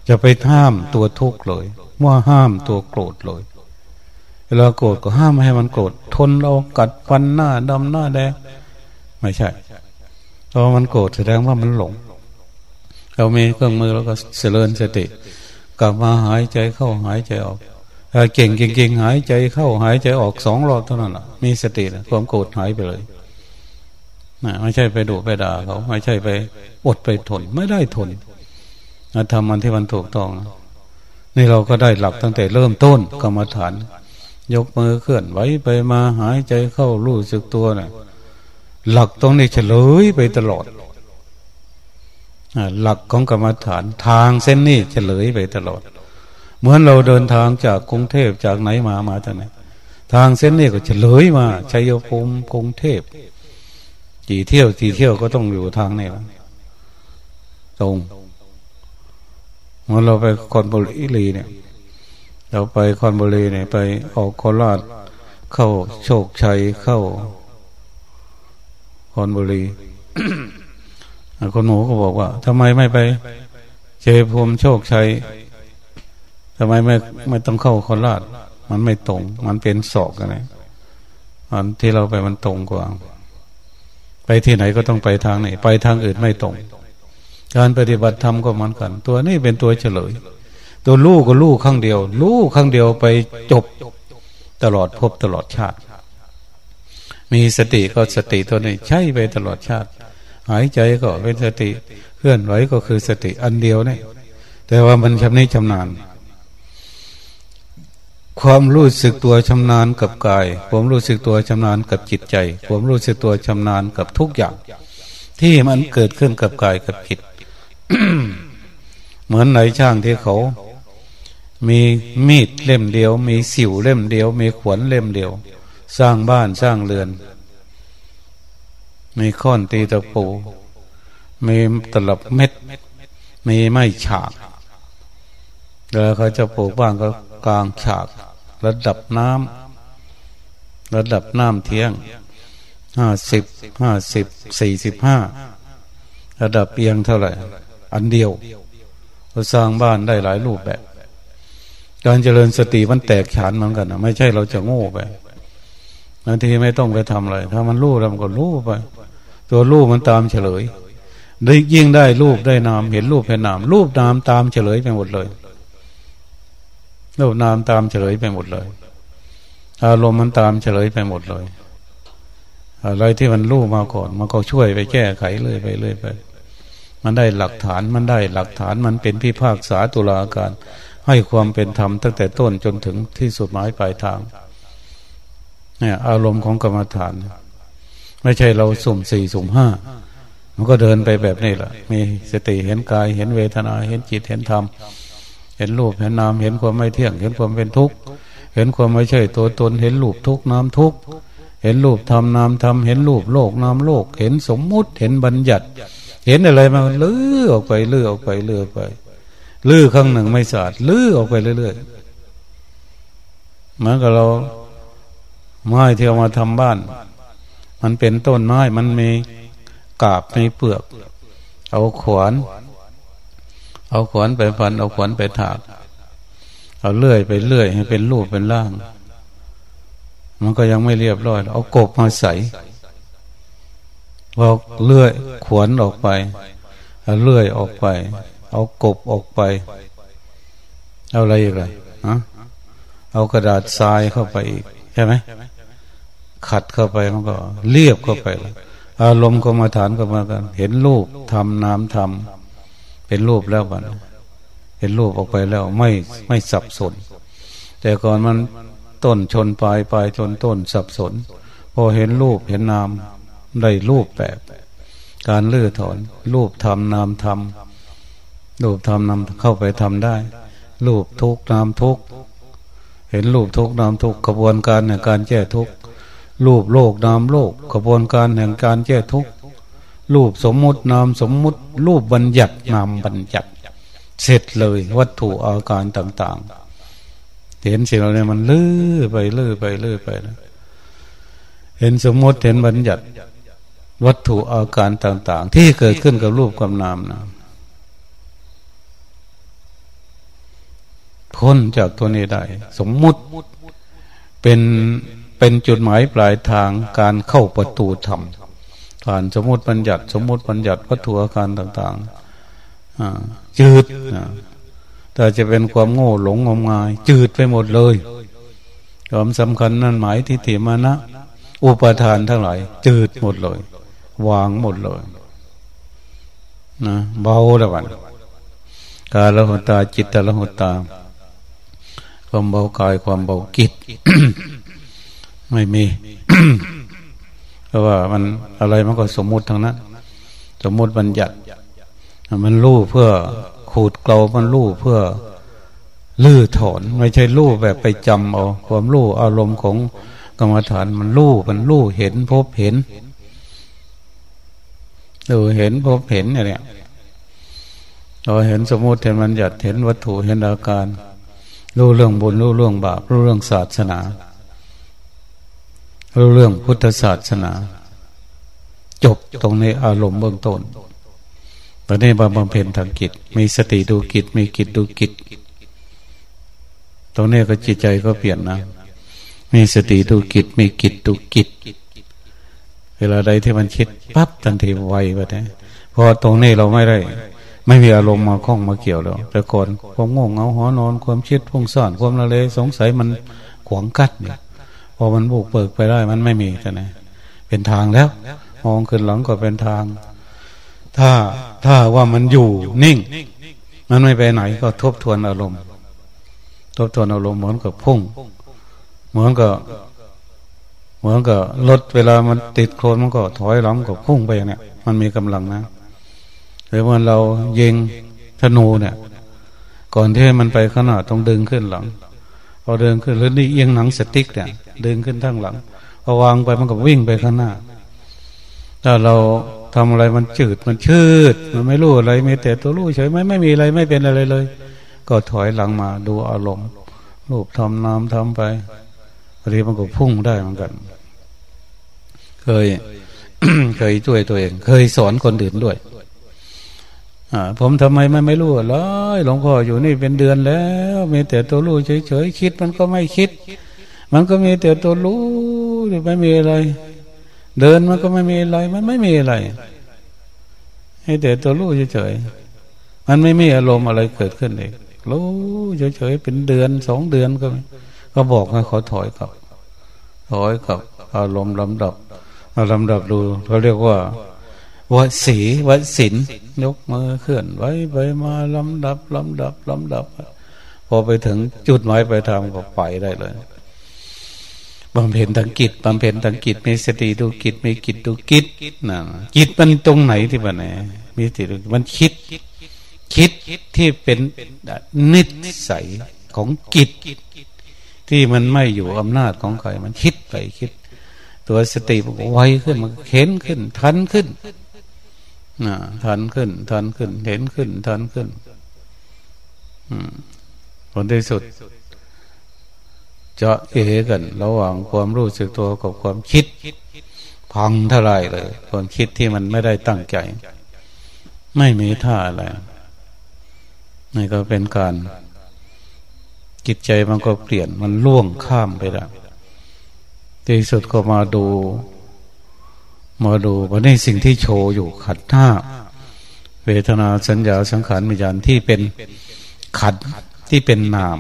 จะไปห้ามตัวทุกข์เลย ว่าห้ามตัวโกรธเลยเวลาโกรธก็ห้ามไม่ให้มันโกรธทนเรากัดฟันหน้าดำหน้าแดง ไม่ใช่พอมันโกรธแสดงว่ามันหลง เรามีเครื่องมือแล้วก็เจริญสติ กลับมาหายใจเข้าหายใจออกเก่งเก่งเก่งหายใจเข้าหายใจออกสองรอบเท่านั้นแหละมีสติความโกรธหายไปเลยไม่ใช่ไปดุไปด่าเขาไม่ใช่ไปอดไปทนไม่ได้ทนทำมันที่มันถูกต้องนี่เราก็ได้หลักตั้งแต่เริ่มต้นกรรมฐาน ยกมือเคลื่อนไหวไปมาหายใจเข้ารู้สึกตัวนะ่ะ หลักตรงนี้เฉลยไปตลอดหลักของกรรมฐานทางเส้นนี้เฉลยไปตลอด เหมือนเราเดินทางจากกรุงเทพจากไหนมามาจากไหนทางเส้นนี้ก็เฉลยมาชัยภูมิกรุงเทพกี่เที่ยวกี่เที่ยวก็ต้องอยู่ทางนี้ละตรงเมื่อเราไปคอนบุรีเนี่ย เราไปคอนบุรีเนี่ยไปออกโคราชเข้าโชคชัยเข้า อนบุรีคนหนูก็บอกว่าทำไมไม่ไปเจภูมิโชคชัยทำไมไม่ไม่ต้องเข้าโคราชมันไม่ตรง มันเป็นศอกกันนะอันที่เราไปมันตรงกว่า ไปที่ไหนก็ต้องไปทางไหนไปทางอื่นไม่ตรง การปฏิบัติธรรมก็เหมือนกัน ตัวนี้เป็นตัวเฉลย ตัวลูกก็ลูกข้างเดียว ลูกข้างเดียวไปจบตลอดพบตลอดชาติ มีสติก็สติตัวนี้ใช่ไปตลอดชาติ หายใจก็เป็นสติเคลื่อนไหวก็คือสติอันเดียวนี่แต่ว่ามันชำนิชำนาญ ความรู้สึกตัวชำนาญกับกายความรู้สึกตัวชำนาญกับจิตใจความรู้สึกตัวชำนาญกับทุกอย่าง ที่มันเกิดขึ้นกับกายกับจิตเหมือนไหนช่างที่เขา มีมีดเล่มเดียว มีสิวเล่มเดียว มีขวนเล่มเดียว สร้างบ้านสร้างเรือน มีค้อนตีตะปู มีตลับเม็ด มีไม้ฉากแล้วเขาจะปลูกบ้านก็กลางฉาก ระดับน้ำระดับน้ำเที่ยงห้าสิบห้าสิบสี่สิบห้าระดับเอียงเท่าไหร่ อันเดียวเราสร้างบ้านได้หลายรูปแบบ การเจริญสติมันแตกฉานเหมือนกันนะไม่ใช่เราจะโง่ไป บางทีไม่ต้องไปทำอะไรถ้ามันรู้เราก็รู้ไป ตัวรูปมันตามเฉลยได้ยิ่งได้รูปได้นาม เห็นรูปเห็นนาม รูปนามตามเฉลยไปหมดเลยรูปนามตามเฉลยไปหมดเลย อารมณ์มันตามเฉลยไปหมดเลยอะไรที่มันรู้มาก่อน มันก็ช่วยไปแก้ไขเลยไปเลยไป มันได้หลักฐานมันได้หลักฐานมันเป็นพิพากษาตุลาการ ให้ความเป็นธรรมตั้งแต่ต้นจนถึงที่สุดหมายปลายทาง เนี่ยอารมณ์ของกรรมฐาน ไม่ใช่เราสุ่มสี่สุ่มห้ามันก็เดินไปแบบนี้แหละมีสติเห็นกายเห็นเวทนา เห็นจิตเห็นธรรม เห็นรูปเห็นนามเห็นความไม่เที่ยง เห็นความเป็นทุกข์เห็นความไม่ใช่ตัวตน เห็นรูปทุกข์นามทุกข์เห็นรูปธรรมนามธรรมเห็นรูปโลกนามโลก เห็นสมมุติเห็นบัญญัติ เห็นอะไรมาลื้อออกไปลื้อออกไปลื้อออกไปลื้อข้างหนึ่งไม่สะอาดลื้อออกไปเรื่อยๆเหมือนกับเรา ไม้ที่เอามาทำบ้าน มันเป็นต้นไม้มันมีกาบมีเปลือก เอาขวาน เอาขวานไปฟัน เอาขวานไปถากเอาเลื่อยไปเลื่อยให้เป็นรูปเป็นร่าง มันก็ยังไม่เรียบร้อย เอากบมาใส่เอาเลื่อยขวนออกไปเอาเลื่อยออกไป เอากบออกไป เอาอะไรอีกเลยฮะเอากระดาษทรายเข้าไปอีกใช่ไหม ขัดเข้าไปมันก็เรียบเข้าไปแล้วอารมณ์ก็มาฐานก็มากัน เห็นรูปทำน้ำทำเป็นรูปแล้วบันเห็นรูปออกไปแล้วไม่ไม่สับสน แต่ก่อนมันต้นชนปลายปลายชนต้นสับสน พอเห็นรูปเห็นนามได้รูปแบบการเลื่อถอน รูปทำนามทำรูปทำนามเข้าไปทำได้ รูปทุกนามทุกเห็นรูปทุกนามทุกกระบวนการแห่งการแก้ทุก รูปโลกนามโลกกระบวนการแห่งการแก้ทุกข์รูปสมมุตินามสมมุติ รูปบัญญัตินามบัญญัติ เสร็จเลยวัตถุอาการต่าง ๆ เห็นสิ่งเหล่านี้มันลื้อไปลื้อไปลื้อไปนะเห็นสมมติเห็นบัญญัติ วัตถุอาการต่าง ๆ ที่เกิดขึ้นกับรูปกับนามนะพ้นจากตัวนี้ได้ สมมุติเป็น เป็นจุดหมายปลายทางการเข้าประตูธรรมผ่านสมมติบัญญัติ สมมติบัญญัติวัตถุอาการต่างๆจืดแต่จะเป็นความโง่หลงงมงาย จืดไปหมดเลยความสำคัญนั่นหมายที่ถิมานะ อุปทานทั้งหลาย จืดหมดเลย วางหมดเลยนะเบาละวันกายละหุตาจิตละหุตาความเบากายความเบากิจ ไม่มี เพราะว่ามันอะไรมันก็สมมุติทั้งนั้น สมมุติบัญญัติ มันรู้เพื่อขูดเกลามันรู้เพื่อลื้อถอน ไม่ใช่รู้แบบไปจำเอาความรู้อารมณ์ของกรรมฐานมันรู้มันรู้เห็นพบเห็นดูเห็นพบเห็นอะไรเราเห็นสมมติเห็นมันหยัดเห็นวัตถุเห็นอาการ รู้เรื่องบุญรู้เรื่องบาปรู้เรื่องศาสนา รู้เรื่องพุทธศาสนา จบตรงในอารมณ์เบื้องต้นตอนนี้บำเพ็ญทางกิจ มีสติดูกิจ มีกิจดูกิจ ตรงนี้ก็จิตใจก็เปลี่ยนนะ มีสติดูกิจ มีกิจดูกิจ เวลาใดที่มันคิดปั๊บทันทีไวไปนะพอตรงนี้เราไม่ได้ ไม่มีอารมณ์มาคล้องมาเกี่ยวแล้ว แต่ก่อนความง่วงเหงาหอนอน ความคิดพุ่งซ่อนความละเลยสงสัยมันขวางกัดเนี่ย พอมันบุกเปิกไปได้มันไม่มีแต่ไหนเป็นทางแล้ว มองขึ้นหลังก็เป็นทาง ถ้าถ้าว่ามันอยู่นิ่ง มันไม่ไปไหนก็ทบทวนอารมณ์ ทบทวนอารมณ์เหมือนกับพุ่ง เหมือนกับเหมือนกับรถเวลามันติดโคลนมันก็ถอยหลังกับพุ่งไปอย่างเนี้ยมันมีกำลังนะหรือว่าเรายิงธนูเนี่ย ก่อนที่มันไปขนาดต้องดึงขึ้นหลังพอเดินขึ้นแล้วนี่เอียงหนังสติ๊กเนี่ย ดึงขึ้นทั้งหลังพอวางไปมันก็วิ่งไปข้างหน้าถ้าเราทำอะไรมันจืดมันชืด มันไม่รู้อะไรมีแต่ตัวรู้เฉยไม่ไม่มีอะไรไม่เป็นอะไรเลย ก็ถอยหลังมาดูอารมณ์รูปทำนามทำไปบางทีมันก็พุ่งได้เหมือนกัน เคย เคยช่วยตัวเอง เคยสอนคนอื่นด้วยผมทำไมไม่ไม่รู้เลยหลวงพ่ออยู่นี่เป็นเดือนแล้ว มีแต่ตัวรู้เฉยๆคิดมันก็ไม่คิด มันก็มีแต่ตัวรู้หรือไม่มีอะไร เดินมันก็ไม่มีอะไร มันไม่มีอะไร ให้แต่ตัวรู้เฉยๆมันไม่มีอารมณ์อะไรเกิดขึ้นเองรู้เฉยๆเป็นเดือนสองเดือนก็ก็บอกให้เขาถอยกลับ ถอยกลับ อารมณ์ลำดับลำดับดูเขาเรียกว่าวสีวสินยกมือเคลื่อนไว้ไปมาลำดับลำดับลำดับ พอไปถึงจุดหมายไปทางก็ไปได้เลย บำเพ็ญทางกิจบำเพ็ญทางกิจมีสติดูกิจมีกิจดูกิจนะจิตมันตรงไหนที่บ้านไหนมีสติดูมันคิด คิดที่เป็นนิสัยของกิจที่มันไม่อยู่อำนาจของใคร มันคิดไปคิด ตัวสติมันไวขึ้นมันเข็นขึ้น ทันขึ้นนะทันขึ้น ทันขึ้น เห็นขึ้น ทันขึ้นผลที่สุด จะเอกัน ระหว่างความรู้สึกตัวกับความคิด พังเท่าไรเลย ความคิดที่มันไม่ได้ตั้งใจ ไม่มีท่าอะไรนี่ก็เป็นการจิตใจมันก็เปลี่ยนมันล่วงข้ามไปแล้วที่สุดก็มาดู มาดูวันนี้สิ่งที่โชว์อยู่ขัดห้าเวทนาสัญญาสังขารวิญญาณที่เป็นขัดที่เป็นนาม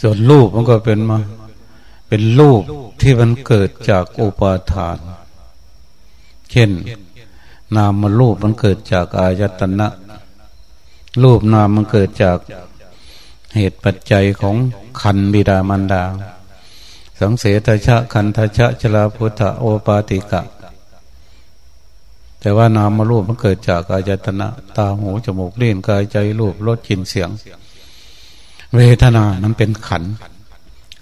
ส่วนรูปมันก็เป็นมาเป็นรูปที่มันเกิดจากอุปาทาน เช่น นามมันรูปมันเกิดจากอายตนะ รูปนามมันเกิดจากเหตุปัจจัยของขันบิดามันดา สังเสทชะคันทชะชลาพุทธโอปาติกะ แต่ว่านามมารูปมันเกิดจากอายตนะ ตาหูจมูกเล่นกายใจรูปรสกลิ่นเสียง เวทนานั้นเป็นขัน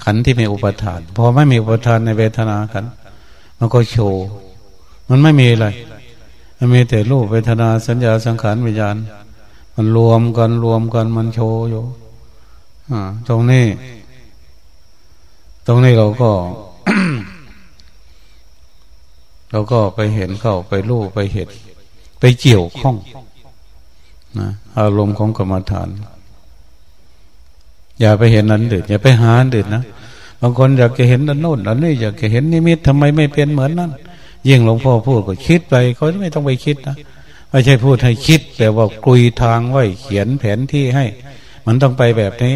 ขันที่มีอุปทาน พอไม่มีอุปทานในเวทนาขัน มันก็โชว์ มันไม่มีอะไร มันมีแต่รูปเวทนาสัญญาสังขารวิญญาณ มันรวมกันรวมกันมันโชว์อยู่ตรงนี้ ตรงนี้เราก็ เราก็ไปเห็นเข้าไปรู้ไปเห็น ไปเกี่ยวข้องนะอารมณ์ของกรรมฐาน อย่าไปเห็นนั้นเดือดอย่าไปหาเดือดนะบางคนอยากจะเห็นนันโน้นอันนี้อยากจะเห็นนิมิตทำไมไม่เป็นเหมือนนั้นยิ่งหลวงพ่อพูดก็คิดไปเขาไม่ต้องไปคิดนะไม่ใช่พูดให้คิดแต่ว่ากุยทางไว้เขียนแผนที่ให้ มันต้องไปแบบนี้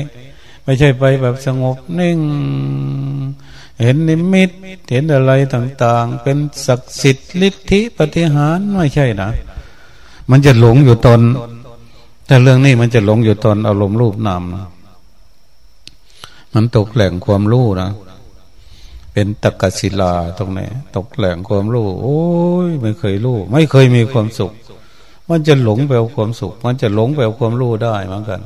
ไม่ใช่ไปแบบสงบนิ่ง เห็นนิมิต เห็นอะไรต่าง ๆ เป็นศักดิ์สิทธิ์ฤทธิปฏิหารไม่ใช่นะมันจะหลงอยู่ตน แต่เรื่องนี้มันจะหลงอยู่ตนอารมณ์รูปนามนะ มันตกแหล่งความรู้นะเป็นตะกศิลาตรงนี้ตกแหล่งความรู้ โอ้ยไม่เคยรู้ ไม่เคยมีความสุข มันจะหลงไปเอาความสุข มันจะหลงไปเอาความรู้ได้เหมือนกัน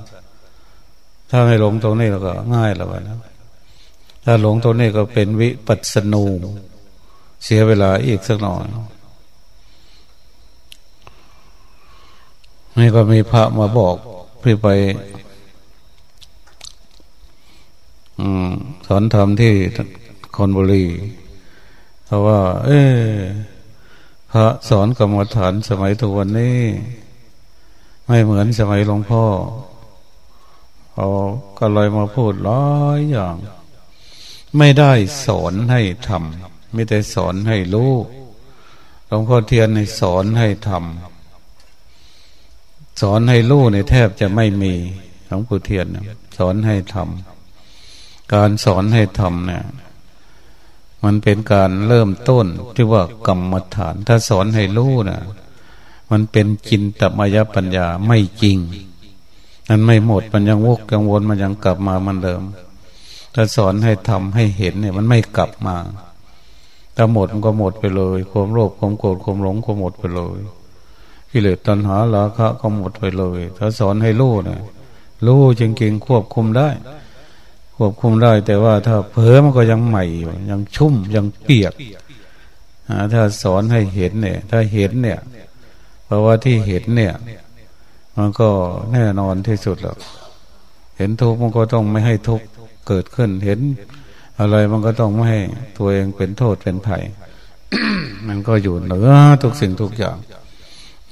ถ้าไม่หลงตรงนี้เราก็ ง่ายแล้วนะถ้าหลงตรงนี้ก็เป็นวิปัสสนูเสียเวลาอีกสักหน่อยนี่ก็มีพระมาบอกพี่ไป สอนธรรมที่คอนบุรีเพราะว่า เออพระสอนกรรมฐานสมัยทุกวันนี้ ไม่เหมือนสมัยหลวงพ่อเขาก็เลยมาพูดร้อยอย่าง ไม่ได้สอนให้ทำไม่ได้สอนให้รู้หลวงพ่อเทียนในสอนให้ทำสอนให้รู้ในแทบจะไม่มีหลวงปู่เทียนสอนให้ทำ การสอนให้ทำเนี่ยมันเป็นการเริ่มต้นที่ว่ากรรมฐาน ถ้าสอนให้รู้นะมันเป็นจินตมายปัญญาไม่จริงมันไม่หมดมันยังวกกังวลมันยังกลับมามันเดิม ถ้าสอนให้ทำให้เห็นเนี่ย มันไม่กลับมาถ้าหมดมันก็หมดไปเลยความโลภความโกรธความหลงก็หมดไปเลยกิเลสตัณหาราคะก็หมดไปเลย ถ้าสอนให้รู้เนี่ยรู้จริงๆควบคุมได้ ควบคุมได้แต่ว่าถ้าเผลอมันก็ยังใหม่อยู่ยังชุ่มยังเปียกถ้าสอนให้เห็นเนี่ย ถ้าเห็นเนี่ย เพราะว่าที่เห็นเนี่ย มันก็แน่นอนที่สุดแล้วเห็นทุกข์มันก็ต้องไม่ให้ทุกข์เกิดขึ้นเห็น อะไรมันก็ต้องไม่ให้ตัวเองเป็นโทษเป็นภัยมันก็อยู่เหนือทุกสิ่งทุกอย่าง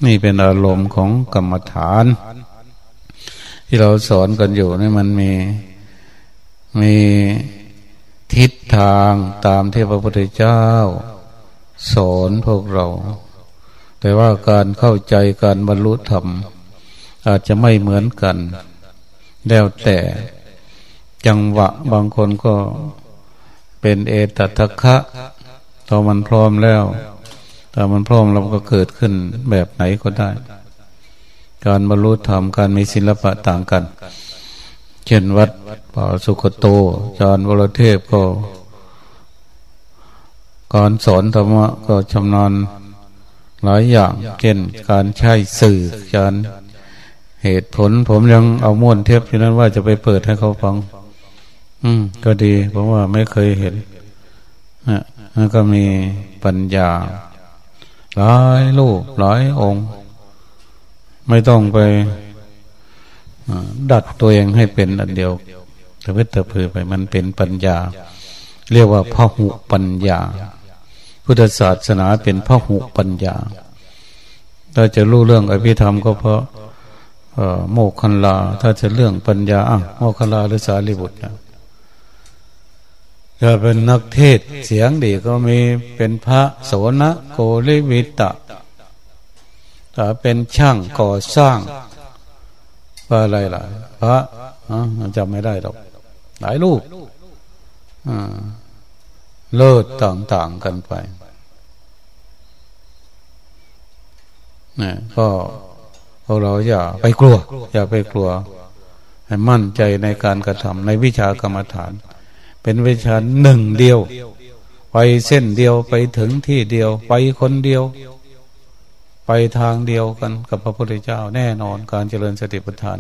นี่เป็นอารมณ์ของกรรมฐาน ที่เราสอนกันอยู่นี่มันมี มีทิศทางตามที่พระพุทธเจ้า สอนพวกเรา แต่ว่าการเข้าใจการบรรลุธรรม อาจจะไม่เหมือนกัน แล้วแต่จังหวะบางคนก็เป็นเอตทัคคะพอมันพร้อมแล้วถ้ามันพร้อมเราก็เกิดขึ้นแบบไหนก็ได้ การบรรลุธรรมการมีศิลปะต่างกัน เช่นวัดป่าสุขโต จารวรเทพก็ การสอนธรรมะก็ชำนาญหลายอย่าง เช่นการใช้สื่อการเหตุผล ผมยังเอาม้วนเทปที่นั้นว่าจะไปเปิดให้เขาฟัง อืม ก็ดี เพราะว่าไม่เคยเห็นนะแล้วก็มีปัญญา หลายลูกหลายองค์ ไม่ต้องไป ดัดตัวเองให้เป็นอันเดียวตะเวทะเพอไปมันเป็นปัญญา เรียกว่าพระหุปัญญา พุทธศาสนาเป็นพระหุปัญญาถ้าจะรู้เรื่องอภิธรรมก็เพราะโมกขันลา ถ้าจะเรื่องปัญญาอะโมกขันลาหรือสารีบุตรนะถ้าเป็นนักเทศเสียงดีก็มีเป็นพระโสนโกลิวิตะถ้าเป็นช่างก่อสร้าง ว่าอะไรล่ะพระจำไม่ได้หรอกหลายรูปเลิศต่างๆกันไปนี่ก็เราอย่าไปกลัว อย่าไปกลัว ให้มั่นใจในการกระทำในวิชากรรมฐาน เป็นวิชาหนึ่งเดียว ไปเส้นเดียวไปถึงที่เดียว ไปคนเดียว ทางเดียวกันกับพระพุทธเจ้าแน่นอนการเจริญสติปัฏฐาน